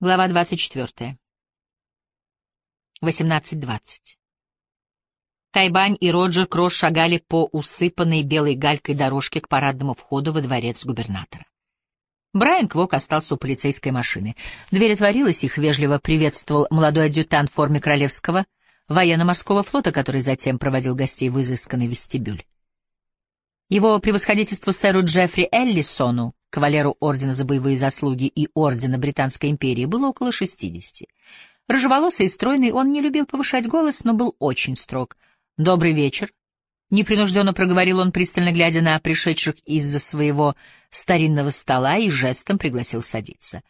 Глава 24. 18.20. Тайбань и Роджер Кросс шагали по усыпанной белой галькой дорожке к парадному входу во дворец губернатора. Брайан Квок остался у полицейской машины. Дверь отворилась, их вежливо приветствовал молодой адъютант в форме королевского военно-морского флота, который затем проводил гостей в изысканный вестибюль. Его превосходительству сэру Джеффри Эллисону, кавалеру Ордена за боевые заслуги и Ордена Британской империи, было около шестидесяти. Рыжеволосый и стройный, он не любил повышать голос, но был очень строг. «Добрый вечер», — непринужденно проговорил он, пристально глядя на пришедших из-за своего старинного стола и жестом пригласил садиться.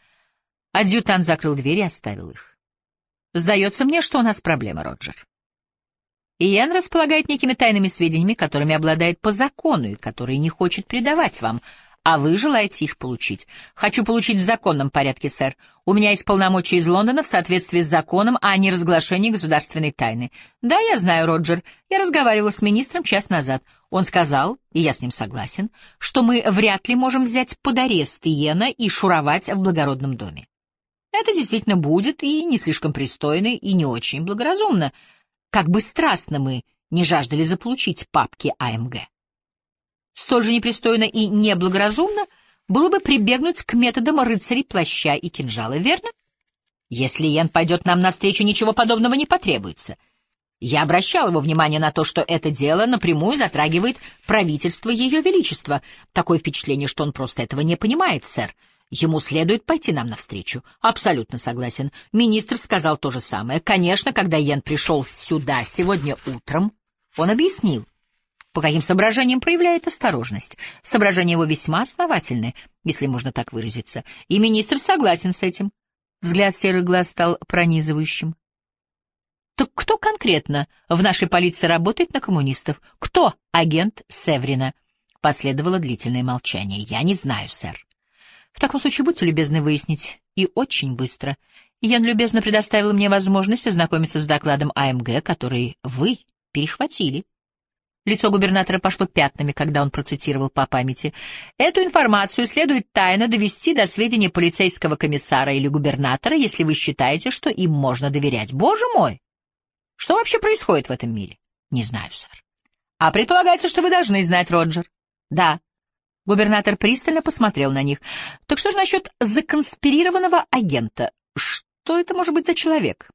Адъютант закрыл дверь и оставил их. «Сдается мне, что у нас проблема, Роджер». Иэн располагает некими тайными сведениями, которыми обладает по закону и которые не хочет предавать вам, а вы желаете их получить. Хочу получить в законном порядке, сэр. У меня есть полномочия из Лондона в соответствии с законом о неразглашении государственной тайны. Да, я знаю, Роджер. Я разговаривал с министром час назад. Он сказал, и я с ним согласен, что мы вряд ли можем взять под арест Иена и шуровать в благородном доме. Это действительно будет и не слишком пристойно, и не очень благоразумно, как бы страстно мы не жаждали заполучить папки АМГ. Столь же непристойно и неблагоразумно было бы прибегнуть к методам рыцарей плаща и кинжала, верно? Если Йен пойдет нам навстречу, ничего подобного не потребуется. Я обращал его внимание на то, что это дело напрямую затрагивает правительство Ее Величества. Такое впечатление, что он просто этого не понимает, сэр. Ему следует пойти нам навстречу. Абсолютно согласен. Министр сказал то же самое. Конечно, когда Йен пришел сюда сегодня утром, он объяснил, по каким соображениям проявляет осторожность. Соображения его весьма основательны, если можно так выразиться, и министр согласен с этим. Взгляд серых глаз стал пронизывающим. Так кто конкретно в нашей полиции работает на коммунистов? Кто агент Севрина? Последовало длительное молчание. Я не знаю, сэр. В таком случае будьте любезны выяснить. И очень быстро. Ян любезно предоставил мне возможность ознакомиться с докладом АМГ, который вы перехватили. Лицо губернатора пошло пятнами, когда он процитировал по памяти. «Эту информацию следует тайно довести до сведения полицейского комиссара или губернатора, если вы считаете, что им можно доверять. Боже мой! Что вообще происходит в этом мире? Не знаю, сэр. А предполагается, что вы должны знать, Роджер. Да. Губернатор пристально посмотрел на них. Так что же насчет законспирированного агента? Что это может быть за человек?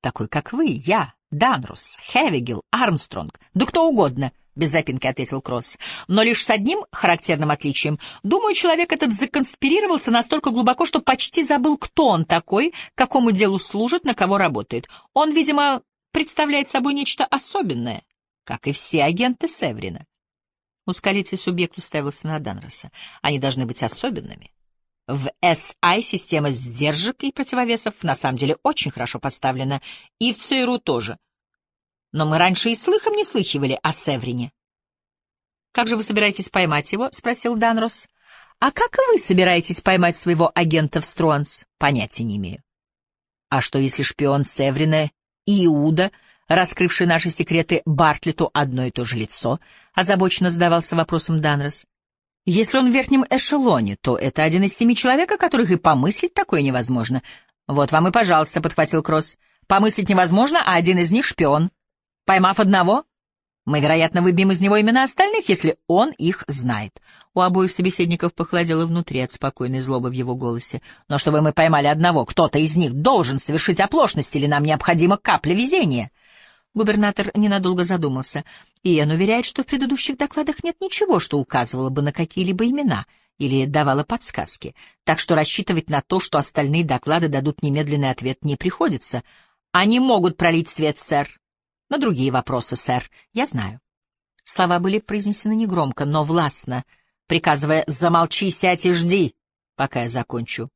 Такой, как вы, я, Данрус, Хевигел, Армстронг, да кто угодно, — без запинки ответил Кросс. Но лишь с одним характерным отличием. Думаю, человек этот законспирировался настолько глубоко, что почти забыл, кто он такой, какому делу служит, на кого работает. Он, видимо, представляет собой нечто особенное, как и все агенты Севрина. Ускалицый субъект уставился на Данроса. Они должны быть особенными. В SI система сдержек и противовесов на самом деле очень хорошо поставлена, и в ЦРУ тоже. Но мы раньше и слыхом не слыхивали о Севрине. «Как же вы собираетесь поймать его?» — спросил Данрос. «А как вы собираетесь поймать своего агента в Струанс?» «Понятия не имею». «А что, если шпион Севрина и Иуда, раскрывший наши секреты Бартлету, одно и то же лицо?» — озабоченно задавался вопросом Данрос. Если он в верхнем эшелоне, то это один из семи человек, о которых и помыслить такое невозможно. Вот вам и пожалуйста, — подхватил Кросс. Помыслить невозможно, а один из них — шпион. Поймав одного, мы, вероятно, выбьем из него имена остальных, если он их знает. У обоих собеседников похолодело внутри от спокойной злобы в его голосе. Но чтобы мы поймали одного, кто-то из них должен совершить оплошность, или нам необходима капля везения. Губернатор ненадолго задумался. Иэн уверяет, что в предыдущих докладах нет ничего, что указывало бы на какие-либо имена или давало подсказки, так что рассчитывать на то, что остальные доклады дадут немедленный ответ, не приходится. Они могут пролить свет, сэр. На другие вопросы, сэр, я знаю. Слова были произнесены негромко, но властно, приказывая «замолчи, сядь и жди, пока я закончу».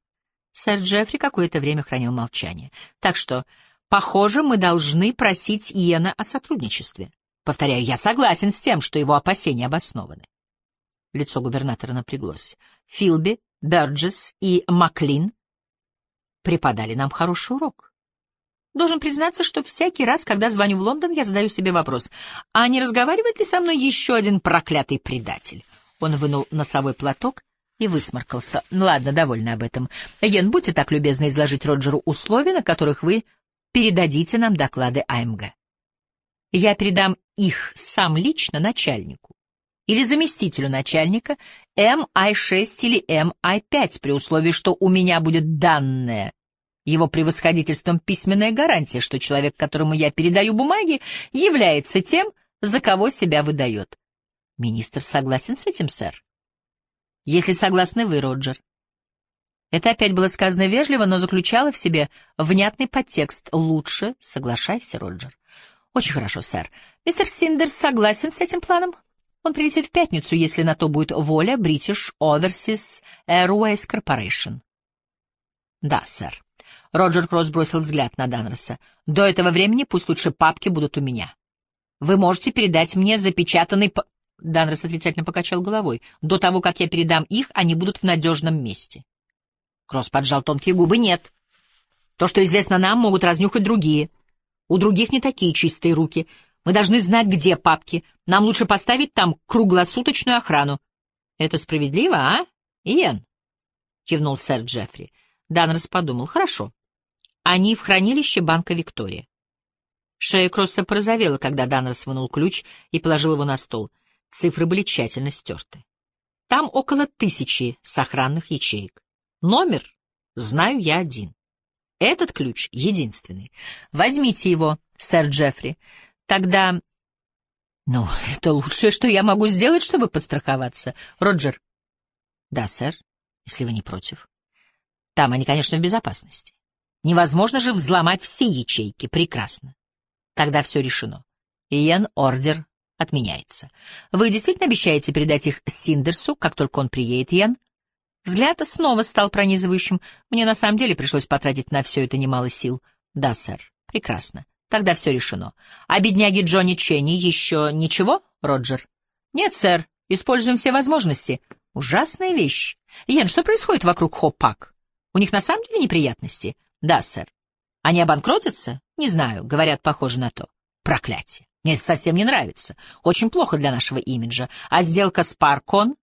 Сэр Джеффри какое-то время хранил молчание. Так что Похоже, мы должны просить Иена о сотрудничестве. Повторяю, я согласен с тем, что его опасения обоснованы. Лицо губернатора напряглось. Филби, Берджес и Маклин преподали нам хороший урок. Должен признаться, что всякий раз, когда звоню в Лондон, я задаю себе вопрос, а не разговаривает ли со мной еще один проклятый предатель? Он вынул носовой платок, и высморкался. Ладно, довольно об этом. Йен, будьте так любезны изложить Роджеру условия, на которых вы передадите нам доклады АМГ. Я передам их сам лично начальнику или заместителю начальника МИ-6 или МИ-5 при условии, что у меня будет данная его превосходительством письменная гарантия, что человек, которому я передаю бумаги, является тем, за кого себя выдает. Министр согласен с этим, сэр? Если согласны вы, Роджер. Это опять было сказано вежливо, но заключало в себе внятный подтекст. Лучше соглашайся, Роджер. Очень хорошо, сэр. Мистер Синдерс согласен с этим планом? Он прилетит в пятницу, если на то будет воля British Overseas Airways Corporation. Да, сэр. Роджер Кросс бросил взгляд на Данроса. До этого времени пусть лучше папки будут у меня. Вы можете передать мне запечатанный... Данрос отрицательно покачал головой. «До того, как я передам их, они будут в надежном месте». Кросс поджал тонкие губы. «Нет. То, что известно нам, могут разнюхать другие. У других не такие чистые руки. Мы должны знать, где папки. Нам лучше поставить там круглосуточную охрану». «Это справедливо, а, Иэн?» — кивнул сэр Джеффри. Данрос подумал. «Хорошо. Они в хранилище банка Виктория». Шея Кросса порозовела, когда Данрос вынул ключ и положил его на стол. Цифры были тщательно стерты. Там около тысячи сохранных ячеек. Номер знаю я один. Этот ключ единственный. Возьмите его, сэр Джеффри. Тогда... Ну, это лучшее, что я могу сделать, чтобы подстраховаться. Роджер. Да, сэр, если вы не против. Там они, конечно, в безопасности. Невозможно же взломать все ячейки. Прекрасно. Тогда все решено. Иен ордер отменяется. Вы действительно обещаете передать их Синдерсу, как только он приедет, Ян? Взгляд снова стал пронизывающим. Мне на самом деле пришлось потратить на все это немало сил. Да, сэр. Прекрасно. Тогда все решено. А бедняги Джонни Ченни еще ничего, Роджер? Нет, сэр. Используем все возможности. Ужасная вещь. Ян, что происходит вокруг Хопак? У них на самом деле неприятности? Да, сэр. Они обанкротятся? Не знаю. Говорят, похоже на то. Проклятие. Мне это совсем не нравится. Очень плохо для нашего имиджа. А сделка с Паркон?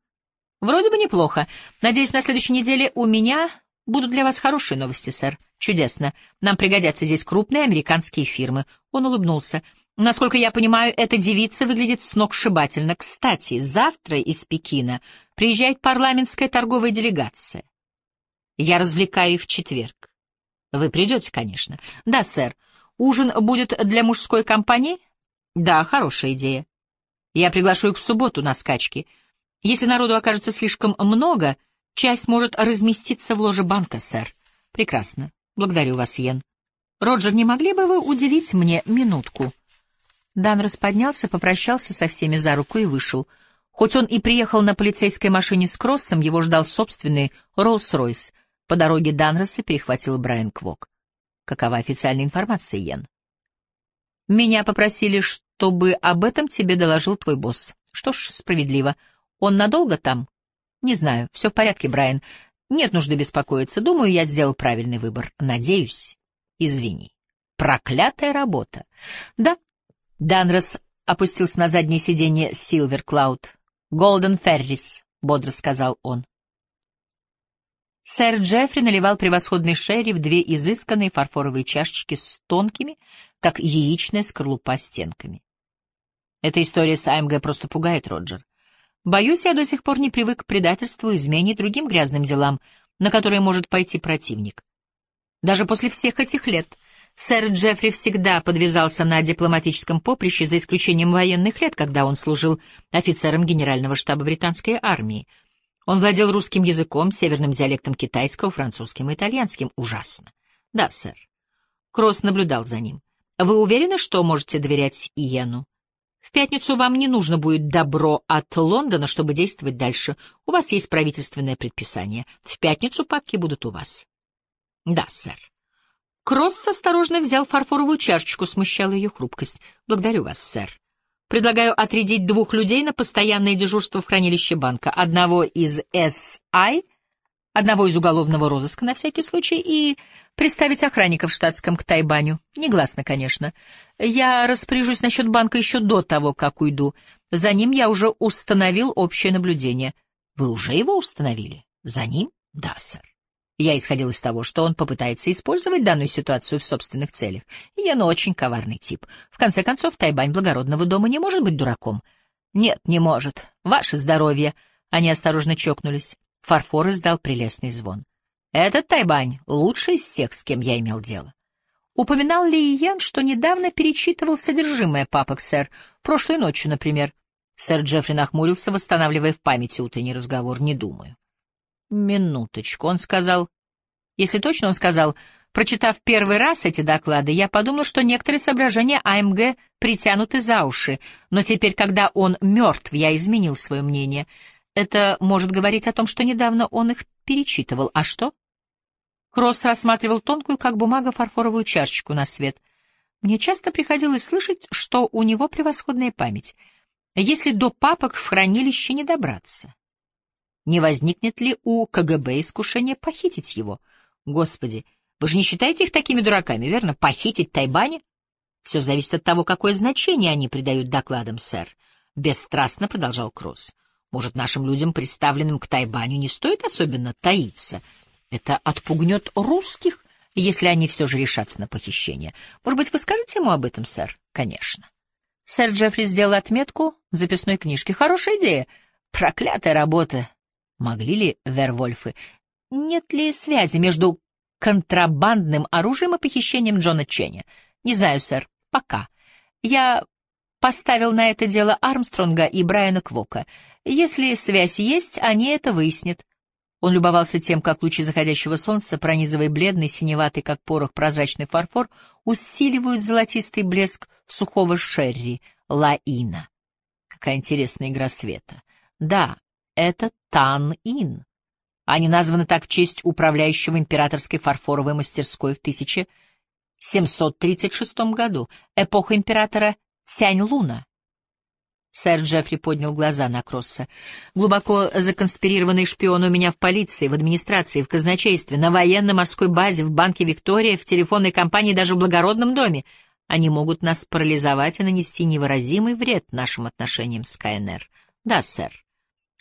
Вроде бы неплохо. Надеюсь, на следующей неделе у меня будут для вас хорошие новости, сэр. Чудесно. Нам пригодятся здесь крупные американские фирмы. Он улыбнулся. Насколько я понимаю, эта девица выглядит сногсшибательно. Кстати, завтра из Пекина приезжает парламентская торговая делегация. Я развлекаю их в четверг. Вы придете, конечно. Да, сэр. Ужин будет для мужской компании? Да, хорошая идея. Я приглашу их в субботу на скачки. Если народу окажется слишком много, часть может разместиться в ложе банка, сэр. Прекрасно. Благодарю вас, Йен. Роджер, не могли бы вы уделить мне минутку? Данрос поднялся, попрощался со всеми за руку и вышел. Хоть он и приехал на полицейской машине с Кроссом, его ждал собственный Роллс-Ройс. По дороге Данроса перехватил Брайан Квок. Какова официальная информация, Йен? Меня попросили, чтобы об этом тебе доложил твой босс. Что ж, справедливо. Он надолго там? Не знаю. Все в порядке, Брайан. Нет нужды беспокоиться. Думаю, я сделал правильный выбор. Надеюсь. Извини. Проклятая работа. Да. Данрос опустился на заднее сиденье Силвер Клауд. Голден Феррис, бодро сказал он. Сэр Джеффри наливал превосходный шерри в две изысканные фарфоровые чашечки с тонкими, как яичная скорлупа стенками. Эта история с АМГ просто пугает, Роджер. Боюсь, я до сих пор не привык к предательству, измене и другим грязным делам, на которые может пойти противник. Даже после всех этих лет сэр Джеффри всегда подвязался на дипломатическом поприще, за исключением военных лет, когда он служил офицером генерального штаба британской армии. Он владел русским языком, северным диалектом китайского, французским и итальянским. Ужасно. Да, сэр. Кросс наблюдал за ним. Вы уверены, что можете доверять Иену? В пятницу вам не нужно будет добро от Лондона, чтобы действовать дальше. У вас есть правительственное предписание. В пятницу папки будут у вас. Да, сэр. Кросс осторожно взял фарфоровую чашечку, смущала ее хрупкость. Благодарю вас, сэр. Предлагаю отрядить двух людей на постоянное дежурство в хранилище банка. Одного из СИ, одного из уголовного розыска на всякий случай и Приставить охранников в штатском к Тайбаню. Негласно, конечно. Я распоряжусь насчет банка еще до того, как уйду. За ним я уже установил общее наблюдение. Вы уже его установили? За ним? Да, сэр. Я исходил из того, что он попытается использовать данную ситуацию в собственных целях. Йен очень коварный тип. В конце концов, Тайбань благородного дома не может быть дураком. Нет, не может. Ваше здоровье. Они осторожно чокнулись. Фарфор издал прелестный звон. Этот Тайбань лучший из всех, с кем я имел дело. Упоминал ли Иен, что недавно перечитывал содержимое папок, сэр, прошлой ночью, например? Сэр Джеффри нахмурился, восстанавливая в памяти утренний разговор. Не думаю. Минуточку, он сказал... Если точно, он сказал, прочитав первый раз эти доклады, я подумал, что некоторые соображения АМГ притянуты за уши, но теперь, когда он мертв, я изменил свое мнение. Это может говорить о том, что недавно он их перечитывал. А что? Кросс рассматривал тонкую, как бумага, фарфоровую чашечку на свет. Мне часто приходилось слышать, что у него превосходная память. Если до папок в хранилище не добраться, не возникнет ли у КГБ искушение похитить его? Господи, вы же не считаете их такими дураками, верно? Похитить Тайбани? Все зависит от того, какое значение они придают докладам, сэр. Бесстрастно продолжал Кросс. Может, нашим людям, представленным к Тайбаню, не стоит особенно таиться? Это отпугнет русских, если они все же решатся на похищение. Может быть, вы скажете ему об этом, сэр? Конечно. Сэр Джеффри сделал отметку в записной книжке. Хорошая идея. Проклятая работа. Могли ли Вервольфы? Нет ли связи между контрабандным оружием и похищением Джона Ченни? Не знаю, сэр. Пока. Я поставил на это дело Армстронга и Брайана Квока. Если связь есть, они это выяснят. Он любовался тем, как лучи заходящего солнца, пронизывая бледный, синеватый, как порох, прозрачный фарфор, усиливают золотистый блеск сухого шерри, лаина. Какая интересная игра света. Да, это Тан-Ин. Они названы так в честь управляющего императорской фарфоровой мастерской в 1736 году, эпоха императора Цянь-Луна. Сэр Джеффри поднял глаза на Кросса. Глубоко законспирированные шпионы у меня в полиции, в администрации, в казначействе, на военно-морской базе, в банке Виктория, в телефонной компании, даже в благородном доме. Они могут нас парализовать и нанести невыразимый вред нашим отношениям с КНР. Да, сэр.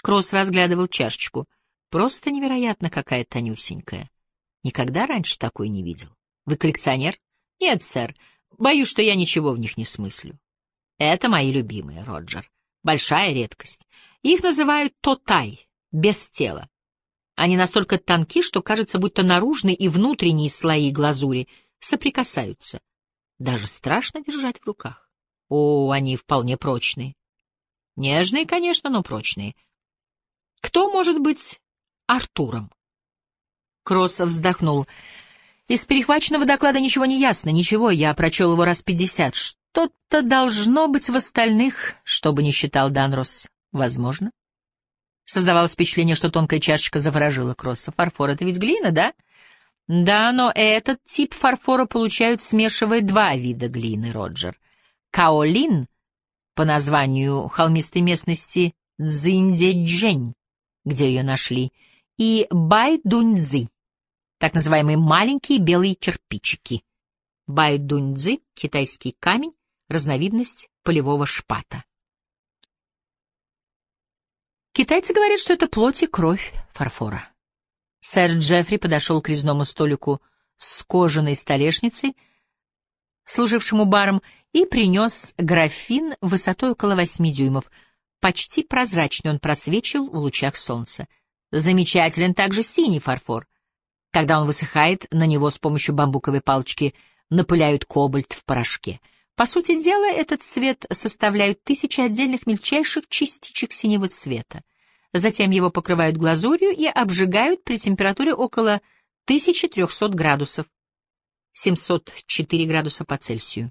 Кросс разглядывал чашечку. Просто невероятно какая тонюсенькая. Никогда раньше такой не видел. Вы коллекционер? Нет, сэр. Боюсь, что я ничего в них не смыслю. Это мои любимые, Роджер. Большая редкость. Их называют тотай, без тела. Они настолько тонки, что кажется, будто наружные и внутренние слои глазури соприкасаются. Даже страшно держать в руках. О, они вполне прочные. Нежные, конечно, но прочные. Кто может быть Артуром? Кросс вздохнул. Из перехваченного доклада ничего не ясно, ничего, я прочел его раз пятьдесят. Что-то должно быть в остальных, что бы ни считал Данрос. Возможно. Создавалось впечатление, что тонкая чашечка заворожила Кросса. Фарфор — это ведь глина, да? Да, но этот тип фарфора получают, смешивая два вида глины, Роджер. Каолин, по названию холмистой местности Цзиньдеджень, где ее нашли, и Байдуньцзи, так называемые маленькие белые кирпичики. Байдуньцзи — китайский камень, разновидность полевого шпата. Китайцы говорят, что это плоть и кровь фарфора. Сэр Джеффри подошел к резному столику с кожаной столешницей, служившему баром, и принес графин высотой около восьми дюймов. Почти прозрачный он просвечивал в лучах солнца. Замечателен также синий фарфор. Когда он высыхает, на него с помощью бамбуковой палочки напыляют кобальт в порошке — по сути дела, этот цвет составляют тысячи отдельных мельчайших частичек синего цвета. Затем его покрывают глазурью и обжигают при температуре около 1300 градусов, 704 градуса по Цельсию.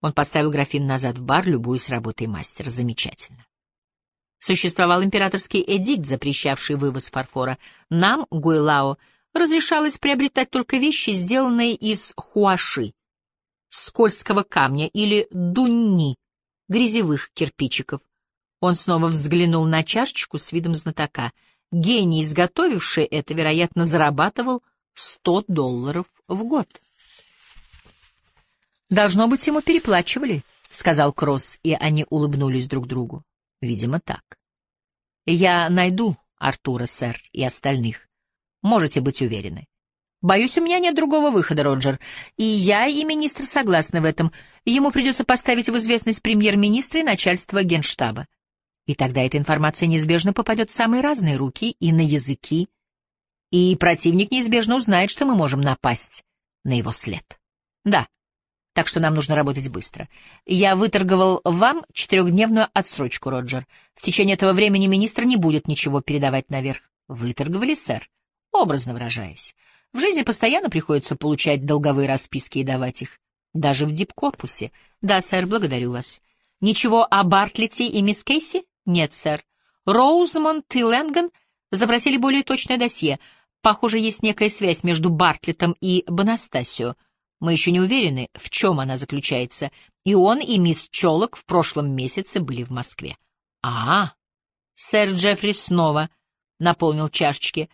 Он поставил графин назад в бар, любуясь работой мастера. Замечательно. Существовал императорский эдикт, запрещавший вывоз фарфора. Нам, Гуйлао, разрешалось приобретать только вещи, сделанные из хуаши, скользкого камня или дунни, грязевых кирпичиков. Он снова взглянул на чашечку с видом знатока. Гений, изготовивший это, вероятно, зарабатывал сто долларов в год. «Должно быть, ему переплачивали», — сказал Кросс, и они улыбнулись друг другу. «Видимо, так». «Я найду Артура, сэр, и остальных. Можете быть уверены. Боюсь, у меня нет другого выхода, Роджер. И я, и министр согласны в этом. Ему придется поставить в известность премьер-министра и начальство генштаба. И тогда эта информация неизбежно попадет в самые разные руки и на языки, и противник неизбежно узнает, что мы можем напасть на его след. Да, так что нам нужно работать быстро. Я выторговал вам четырехдневную отсрочку, Роджер. В течение этого времени министр не будет ничего передавать наверх. Выторговали, сэр? Образно выражаясь. В жизни постоянно приходится получать долговые расписки и давать их. Даже в дипкорпусе. Да, сэр, благодарю вас. Ничего о Бартлете и мисс Кейси? Нет, сэр. Роузмонд и Лэнган запросили более точное досье. Похоже, есть некая связь между Бартлетом и Бонастасио. Мы еще не уверены, в чем она заключается, и он и мисс Чолок в прошлом месяце были в Москве. А, сэр Джеффри снова наполнил чашечки.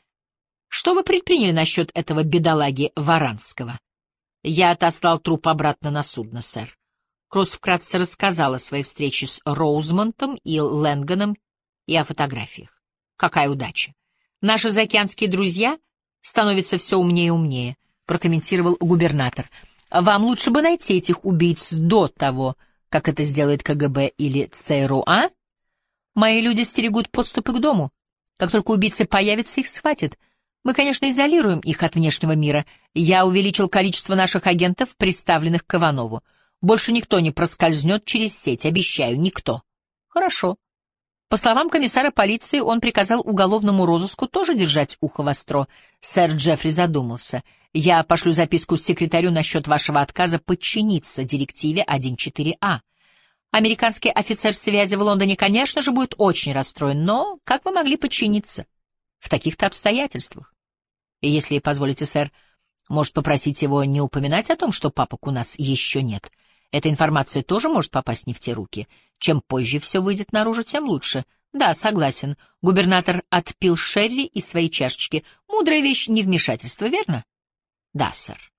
Что вы предприняли насчет этого бедолаги Варанского? Я отослал труп обратно на судно, сэр. Кросс вкратце рассказал о своей встрече с Роузмонтом и Лэнганом и о фотографиях. Какая удача! Наши заокеанские друзья становятся все умнее и умнее прокомментировал губернатор. Вам лучше бы найти этих убийц до того, как это сделает КГБ или ЦРУ, а? Мои люди стерегут подступы к дому. Как только убийцы появятся, их схватят. Мы, конечно, изолируем их от внешнего мира. Я увеличил количество наших агентов, представленных Иванову. Больше никто не проскользнет через сеть, обещаю, никто. Хорошо. По словам комиссара полиции, он приказал уголовному розыску тоже держать ухо востро. Сэр Джеффри задумался. «Я пошлю записку секретарю насчет вашего отказа подчиниться директиве 1.4а. Американский офицер связи в Лондоне, конечно же, будет очень расстроен, но как вы могли подчиниться? В таких-то обстоятельствах. Если позволите, сэр, может попросить его не упоминать о том, что папок у нас еще нет». Эта информация тоже может попасть не в те руки. Чем позже все выйдет наружу, тем лучше. Да, согласен. Губернатор отпил Шерри из своей чашечки. Мудрая вещь — невмешательство, верно? Да, сэр.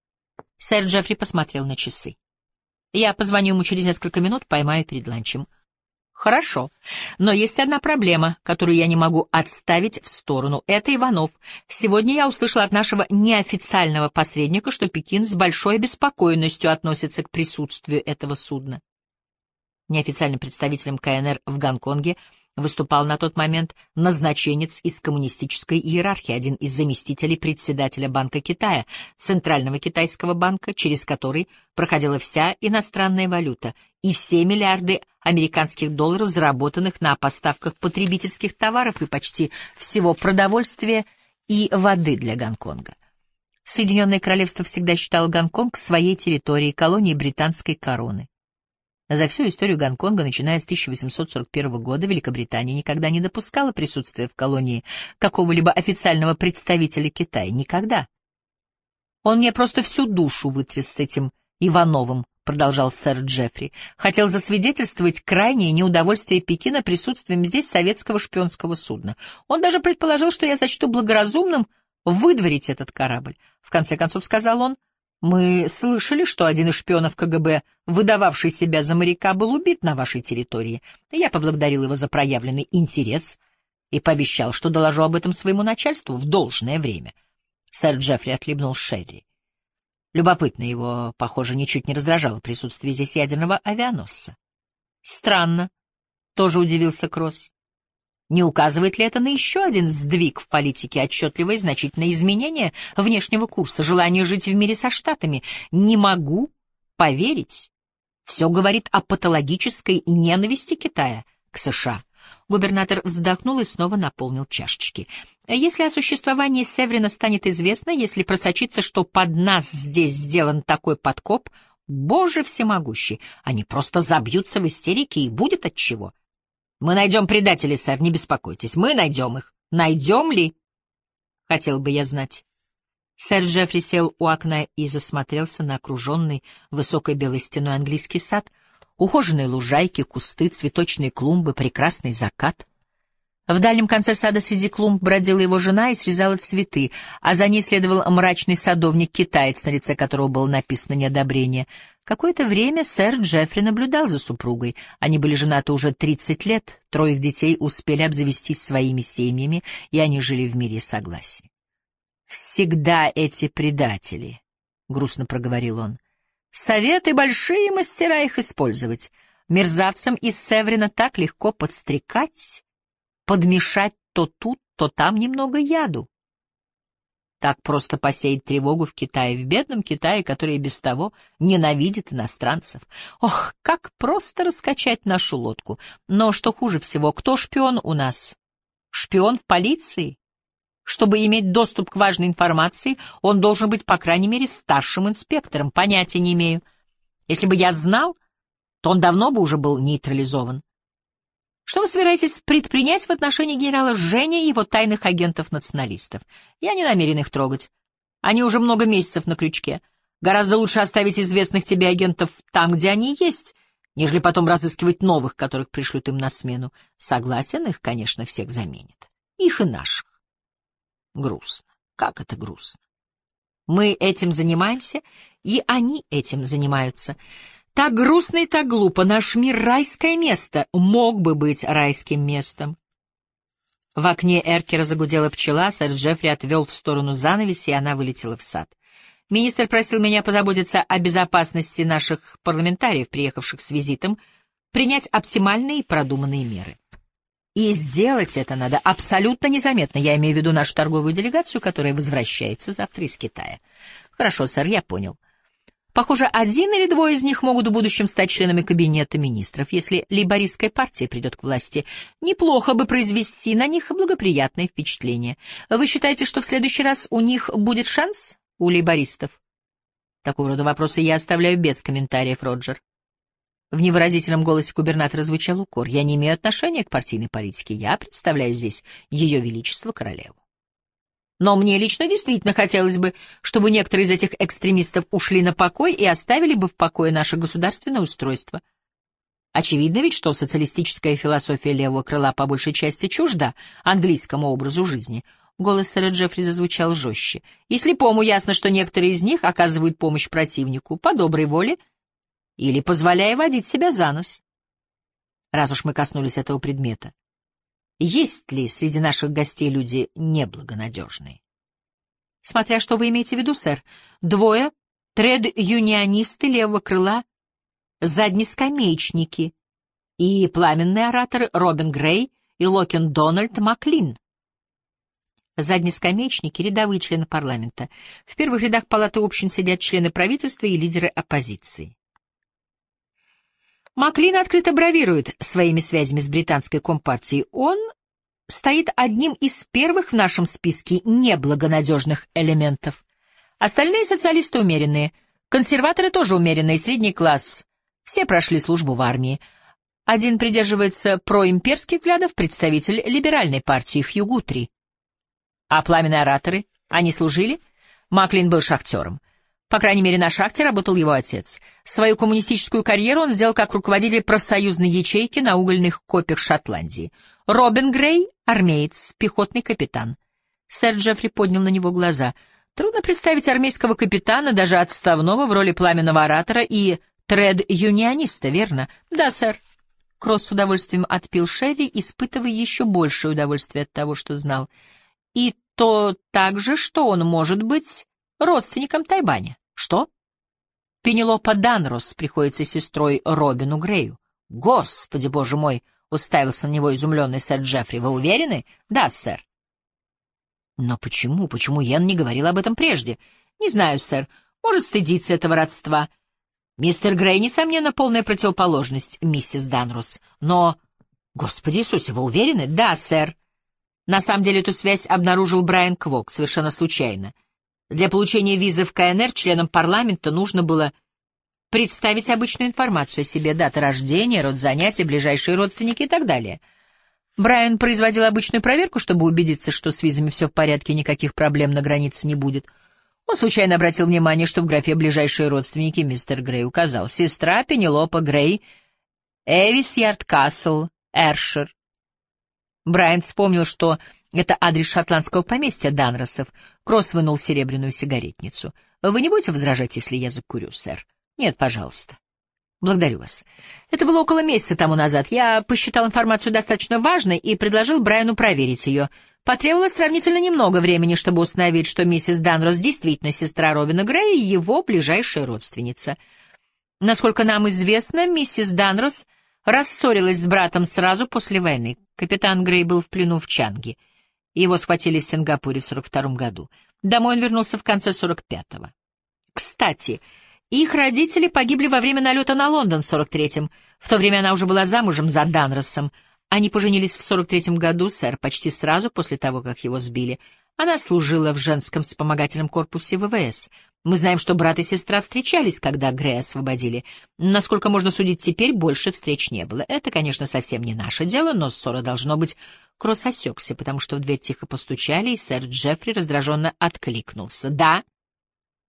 Сэр Джеффри посмотрел на часы. Я позвоню ему через несколько минут, поймаю перед ланчем. Хорошо, но есть одна проблема, которую я не могу отставить в сторону. Это Иванов. Сегодня я услышал от нашего неофициального посредника, что Пекин с большой обеспокоенностью относится к присутствию этого судна. Неофициальным представителем КНР в Гонконге выступал на тот момент назначенец из коммунистической иерархии, один из заместителей председателя Банка Китая, Центрального китайского банка, через который проходила вся иностранная валюта и все миллиарды американских долларов, заработанных на поставках потребительских товаров и почти всего продовольствия и воды для Гонконга. Соединенное Королевство всегда считало Гонконг своей территорией, колонией британской короны. За всю историю Гонконга, начиная с 1841 года, Великобритания никогда не допускала присутствия в колонии какого-либо официального представителя Китая. Никогда. Он мне просто всю душу вытряс с этим Ивановым, продолжал сэр Джеффри. Хотел засвидетельствовать крайнее неудовольствие Пекина присутствием здесь советского шпионского судна. Он даже предположил, что я сочту благоразумным выдворить этот корабль. В конце концов, сказал он, мы слышали, что один из шпионов КГБ, выдававший себя за моряка, был убит на вашей территории. Я поблагодарил его за проявленный интерес и пообещал, что доложу об этом своему начальству в должное время. Сэр Джеффри отхлебнул Шерри. Любопытно, его, похоже, ничуть не раздражало присутствие здесь ядерного авианосца. Странно, тоже удивился Кросс. Не указывает ли это на еще один сдвиг в политике, отчетливое и значительное изменение внешнего курса, желание жить в мире со Штатами? Не могу поверить. Все говорит о патологической ненависти Китая к США. Губернатор вздохнул и снова наполнил чашечки. Если о существовании Северина станет известно, если просочится, что под нас здесь сделан такой подкоп, Боже всемогущий, они просто забьются в истерике, и будет от чего. Мы найдем предателей, сэр, не беспокойтесь. Мы найдем их. Найдем ли? Хотел бы я знать. Сэр Джеффри сел у окна и засмотрелся на окруженный высокой белой стеной английский сад, ухоженные лужайки, кусты, цветочные клумбы, прекрасный закат. В дальнем конце сада среди клумб бродила его жена и срезала цветы, а за ней следовал мрачный садовник-китаец, на лице которого было написано неодобрение. Какое-то время сэр Джеффри наблюдал за супругой. Они были женаты уже 30 лет, трое их детей успели обзавестись своими семьями, и они жили в мире и согласии. «Всегда эти предатели», — грустно проговорил он. «Советы большие мастера их использовать. Мерзавцам из Севрина так легко подстрекать» подмешать то тут, то там немного яду. Так просто посеять тревогу в Китае, в бедном Китае, который и без того ненавидит иностранцев. Ох, как просто раскачать нашу лодку. Но что хуже всего, кто шпион у нас? Шпион в полиции? Чтобы иметь доступ к важной информации, он должен быть, по крайней мере, старшим инспектором. Понятия не имею. Если бы я знал, то он давно бы уже был нейтрализован. Что вы собираетесь предпринять в отношении генерала Жени и его тайных агентов-националистов? Я не намерен их трогать. Они уже много месяцев на крючке. Гораздо лучше оставить известных тебе агентов там, где они есть, нежели потом разыскивать новых, которых пришлют им на смену. Согласен, их, конечно, всех заменит. Их и наших. Грустно. Как это грустно? Мы этим занимаемся, и они этим занимаются. Так грустно и так глупо. Наш мир — райское место. Мог бы быть райским местом. В окне Эркера загудела пчела, сэр Джеффри отвел в сторону занавеси, и она вылетела в сад. Министр просил меня позаботиться о безопасности наших парламентариев, приехавших с визитом, принять оптимальные и продуманные меры. И сделать это надо абсолютно незаметно. Я имею в виду нашу торговую делегацию, которая возвращается завтра из Китая. Хорошо, сэр, я понял. Похоже, один или двое из них могут в будущем стать членами кабинета министров, если лейбористская партия придет к власти. Неплохо бы произвести на них благоприятное впечатление. Вы считаете, что в следующий раз у них будет шанс, у лейбористов? Такого рода вопросы я оставляю без комментариев, Роджер. В невыразительном голосе губернатора звучал укор. Я не имею отношения к партийной политике. Я представляю здесь Ее Величество Королеву. Но мне лично действительно хотелось бы, чтобы некоторые из этих экстремистов ушли на покой и оставили бы в покое наше государственное устройство. Очевидно ведь, что социалистическая философия левого крыла по большей части чужда английскому образу жизни. Голос сэра Джеффри зазвучал жестче. И слепому ясно, что некоторые из них оказывают помощь противнику по доброй воле или позволяя водить себя за нос. Раз уж мы коснулись этого предмета, есть ли среди наших гостей люди неблагонадежные? Смотря что вы имеете в виду, сэр. Двое — тред-юнионисты левого крыла, заднескамеечники и пламенные ораторы Робин Грей и Локин Дональд Маклин. Заднескамеечники — рядовые члены парламента. В первых рядах палаты общин сидят члены правительства и лидеры оппозиции. Маклин открыто бравирует своими связями с британской компартией. Он стоит одним из первых в нашем списке неблагонадежных элементов. Остальные социалисты умеренные, консерваторы тоже умеренные, средний класс. Все прошли службу в армии. Один придерживается проимперских взглядов, представитель либеральной партии Хью Гутри. А пламенные ораторы? Они служили? Маклин был шахтером. По крайней мере, на шахте работал его отец. Свою коммунистическую карьеру он сделал как руководитель профсоюзной ячейки на угольных копьях Шотландии. Робин Грей — армеец, пехотный капитан. Сэр Джеффри поднял на него глаза. Трудно представить армейского капитана, даже отставного, в роли пламенного оратора и тред-юниониста, верно? Да, сэр. Кросс с удовольствием отпил Шерри, испытывая еще большее удовольствие от того, что знал. И то также, что он может быть родственником Тайбани. Что? Пенелопа Данрос приходится сестрой Робину Грею. Господи, боже мой! Уставился на него изумленный сэр Джеффри. Вы уверены? Да, сэр. Но почему, почему Йен не говорил об этом прежде? Не знаю, сэр. Может, стыдиться этого родства. Мистер Грей, несомненно, полная противоположность, миссис Данрос. Но... Господи Иисусе, вы уверены? Да, сэр. На самом деле эту связь обнаружил Брайан Квок совершенно случайно. Для получения визы в КНР членам парламента нужно было представить обычную информацию о себе, дата рождения, род занятий, ближайшие родственники и так далее. Брайан производил обычную проверку, чтобы убедиться, что с визами все в порядке, никаких проблем на границе не будет. Он случайно обратил внимание, что в графе «ближайшие родственники» мистер Грей указал «сестра Пенелопа Грей, Эвис Ярдкасл, Эршир». Брайан вспомнил, что это адрес шотландского поместья Данросов. Кросс вынул серебряную сигаретницу. «Вы не будете возражать, если я закурю, сэр?» «Нет, пожалуйста». «Благодарю вас. Это было около месяца тому назад. Я посчитал информацию достаточно важной и предложил Брайану проверить ее. Потребовалось сравнительно немного времени, чтобы установить, что миссис Данрос действительно сестра Робина Грея и его ближайшая родственница. Насколько нам известно, миссис Данрос рассорилась с братом сразу после войны. Капитан Грей был в плену в Чанге. Его схватили в Сингапуре в 42 году. Домой он вернулся в конце 45-го. Кстати, их родители погибли во время налета на Лондон в 43-м. В то время она уже была замужем за Данросом. Они поженились в 43-м году, сэр, почти сразу после того, как его сбили. Она служила в женском вспомогательном корпусе ВВС. Мы знаем, что брат и сестра встречались, когда Грея освободили. Насколько можно судить теперь, больше встреч не было. Это, конечно, совсем не наше дело, но ссора должно быть... Кросс осекся, потому что в дверь тихо постучали, и сэр Джеффри раздраженно откликнулся. «Да?»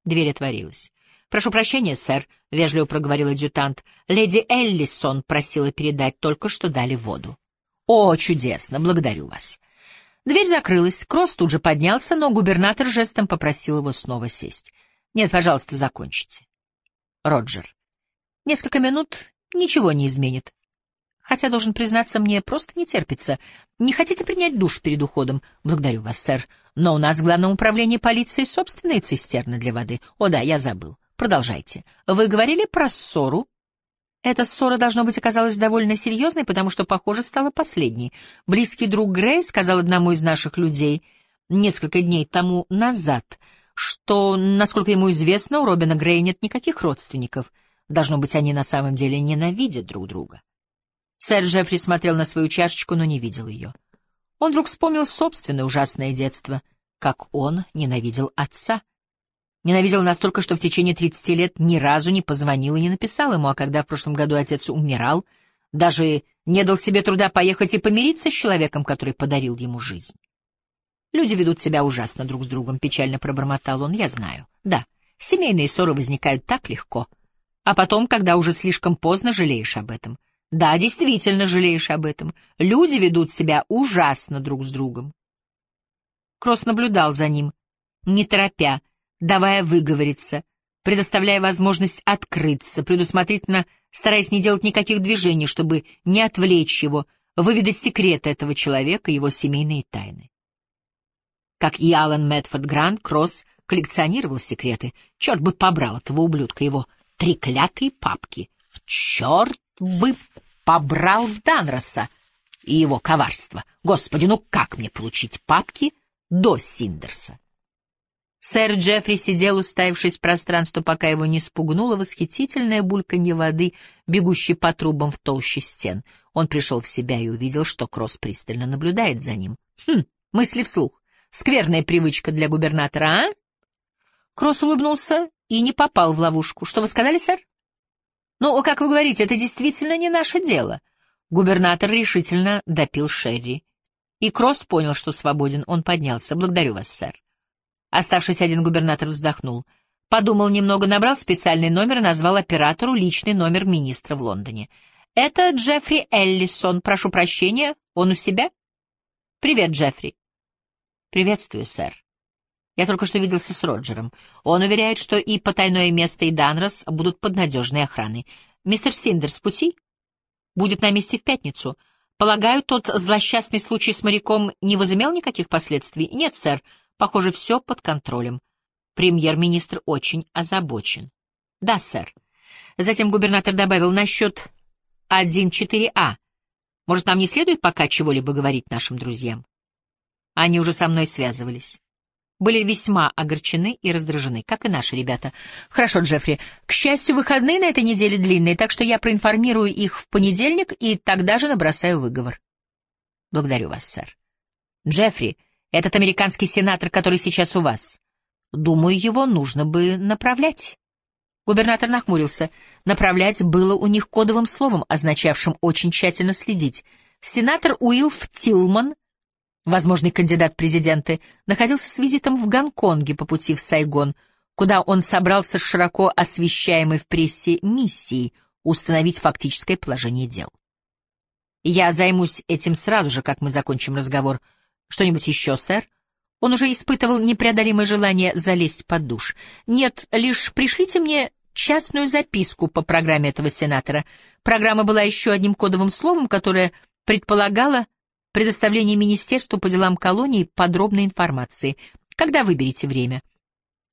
Дверь отворилась. «Прошу прощения, сэр», — вежливо проговорил адъютант. «Леди Эллисон просила передать, только что дали воду». «О, чудесно! Благодарю вас». Дверь закрылась, Кросс тут же поднялся, но губернатор жестом попросил его снова сесть. «Нет, пожалуйста, закончите». «Роджер, несколько минут ничего не изменит. Хотя, должен признаться, мне просто не терпится. Не хотите принять душ перед уходом? Благодарю вас, сэр. Но у нас в Главном управлении полиции собственные цистерны для воды. О да, я забыл. Продолжайте. Вы говорили про ссору? Эта ссора, должно быть, оказалась довольно серьезной, потому что, похоже, стала последней. Близкий друг Грей сказал одному из наших людей несколько дней тому назад, что, насколько ему известно, у Робина Грея нет никаких родственников. Должно быть, они на самом деле ненавидят друг друга. Сэр Джеффри смотрел на свою чашечку, но не видел ее. Он вдруг вспомнил собственное ужасное детство, как он ненавидел отца. Ненавидел настолько, что в течение 30 лет ни разу не позвонил и не написал ему, а когда в прошлом году отец умирал, даже не дал себе труда поехать и помириться с человеком, который подарил ему жизнь. Люди ведут себя ужасно друг с другом, печально пробормотал он, я знаю. Да, семейные ссоры возникают так легко. А потом, когда уже слишком поздно, жалеешь об этом. Да, действительно жалеешь об этом. Люди ведут себя ужасно друг с другом. Кросс наблюдал за ним, не торопя, давая выговориться, предоставляя возможность открыться, предусмотрительно стараясь не делать никаких движений, чтобы не отвлечь его, выведать секреты этого человека, его семейные тайны. Как и Алан Мэтфорд Грант, Кросс коллекционировал секреты. Черт бы побрал этого ублюдка, его треклятые папки. Черт бы побрал Данроса и его коварство. Господи, ну как мне получить папки до Синдерса? Сэр Джеффри сидел, уставившись в пространство, пока его не спугнуло восхитительное бульканье воды, бегущей по трубам в толще стен. Он пришел в себя и увидел, что Кросс пристально наблюдает за ним. Хм, мысли вслух. Скверная привычка для губернатора, а? Кросс улыбнулся и не попал в ловушку. Что вы сказали, сэр? Ну, как вы говорите, это действительно не наше дело. Губернатор решительно допил Шерри. И Кросс понял, что свободен. Он поднялся. Благодарю вас, сэр. Оставшись один губернатор вздохнул. Подумал немного, набрал специальный номер и назвал оператору личный номер министра в Лондоне. «Это Джеффри Эллисон. Прошу прощения. Он у себя?» «Привет, Джеффри». «Приветствую, сэр. Я только что виделся с Роджером. Он уверяет, что и потайное место, и Данрос будут под надежной охраной. Мистер Синдерс пути?» «Будет на месте в пятницу. Полагаю, тот злосчастный случай с моряком не возымел никаких последствий?» «Нет, сэр. Похоже, все под контролем. Премьер-министр очень озабочен. Да, сэр. Затем губернатор добавил насчет 1.4а. Может, нам не следует пока чего-либо говорить нашим друзьям? Они уже со мной связывались. Были весьма огорчены и раздражены, как и наши ребята. Хорошо, Джеффри. К счастью, выходные на этой неделе длинные, так что я проинформирую их в понедельник и тогда же набросаю выговор. Благодарю вас, сэр. Джеффри, этот американский сенатор, который сейчас у вас. Думаю, его нужно бы направлять. Губернатор нахмурился. Направлять было у них кодовым словом, означавшим очень тщательно следить. Сенатор Уилф Тилман, возможный кандидат в президенты, находился с визитом в Гонконге по пути в Сайгон, куда он собрался с широко освещаемой в прессе миссией установить фактическое положение дел. Я займусь этим сразу же, как мы закончим разговор. Что-нибудь еще, сэр? Он уже испытывал непреодолимое желание залезть под душ. Нет, лишь пришлите мне частную записку по программе этого сенатора. Программа была еще одним кодовым словом, которое предполагало предоставление Министерству по делам колонии подробной информации. Когда выберете время?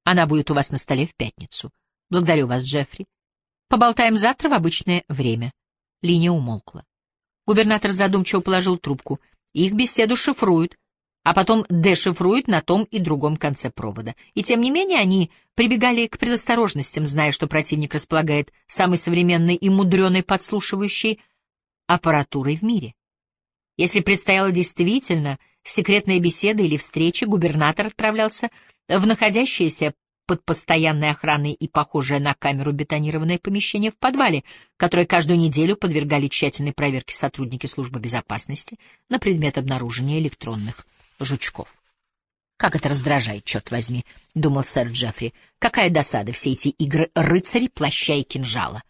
Она будет у вас на столе в пятницу. Благодарю вас, Джеффри. Поболтаем завтра в обычное время. Линия умолкла. Губернатор задумчиво положил трубку. Их беседу шифруют, а потом дешифруют на том и другом конце провода. И тем не менее они прибегали к предосторожностям, зная, что противник располагает самой современной и мудреной подслушивающей аппаратурой в мире. Если предстояла действительно секретная беседа или встреча, губернатор отправлялся в находящееся под постоянной охраной и похожее на камеру бетонированное помещение в подвале, которое каждую неделю подвергали тщательной проверке сотрудники службы безопасности на предмет обнаружения электронных жучков. «Как это раздражает, черт возьми», — думал сэр Джеффри. «Какая досада все эти игры рыцарей, плаща и кинжала».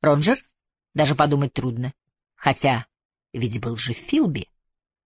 «Роджер?» Даже подумать трудно. Хотя ведь был же Филби.